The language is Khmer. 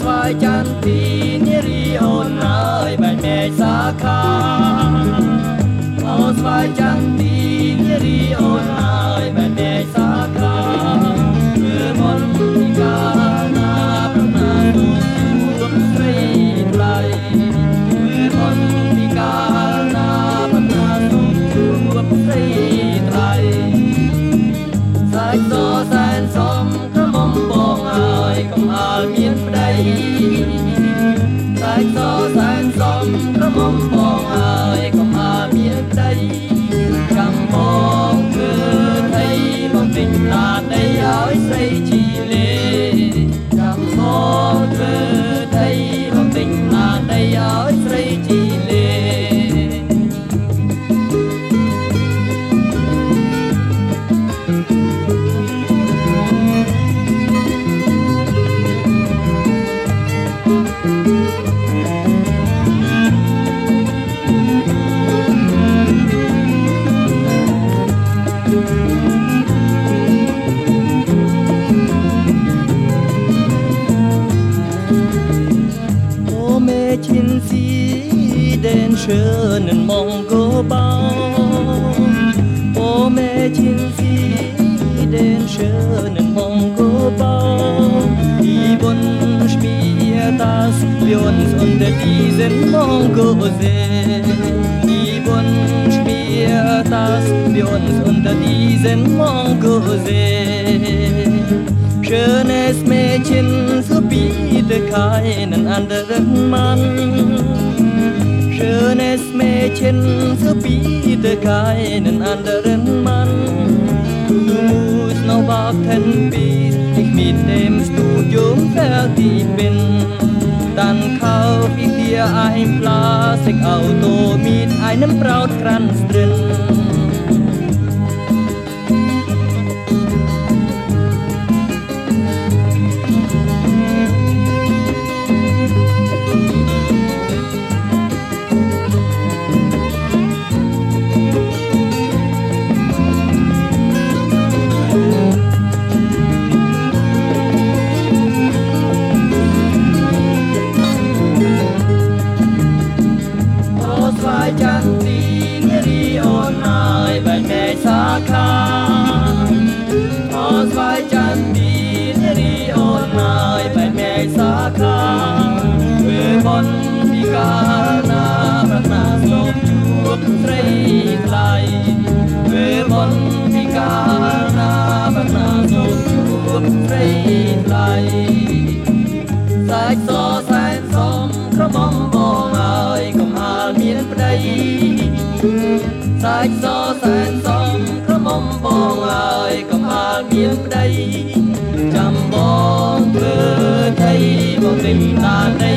ស្វាយចន្ទទីនារីអូនអើយបែកមែកសាខាអូស្វាយចន្ទទីនារីអូនអើយបែកមែកសាខាគឺមនពីកាណាប្រណាទូជួបស្រីថ្លៃគឺមនពីកាណាប្រណាទូជួបស្រីថ្លៃសាច់សសែនសំក្រមុំបងអើយកុំអាល សំក្រមុំបងអើយកុំអាលមានប្ schönen Mongobaum. O Mädchen, sieh den schönen Mongobaum. Die Wunsch mir, dass wir uns unter diesen Mongosee. Die Wunsch mir, dass wir uns unter diesen Mongosee. Schönes Mädchen, so biete keinen anderen Mann. Mädchen, so biete keinen anderen Mann. Du musst noch warten, bis ich mit dem Studium fertig bin. Dann kauf ich dir ein Plastikauto mit einem Brautkranz drin. កាលណាប្រាថ្នាសូមជួបស្រីថ្លៃធ្វើបុណ្យពីកាលណាប្រាថ្នាសូមជួបស្រីថ្លៃសាច់សសែនសំក្រមុំបងអើយកុំអាលមានប្តីសាច់សសែនសំក្រមុំបងអើយកុំអាលមានប្តីចាំបងធ្វើថៃបងពេញតាដី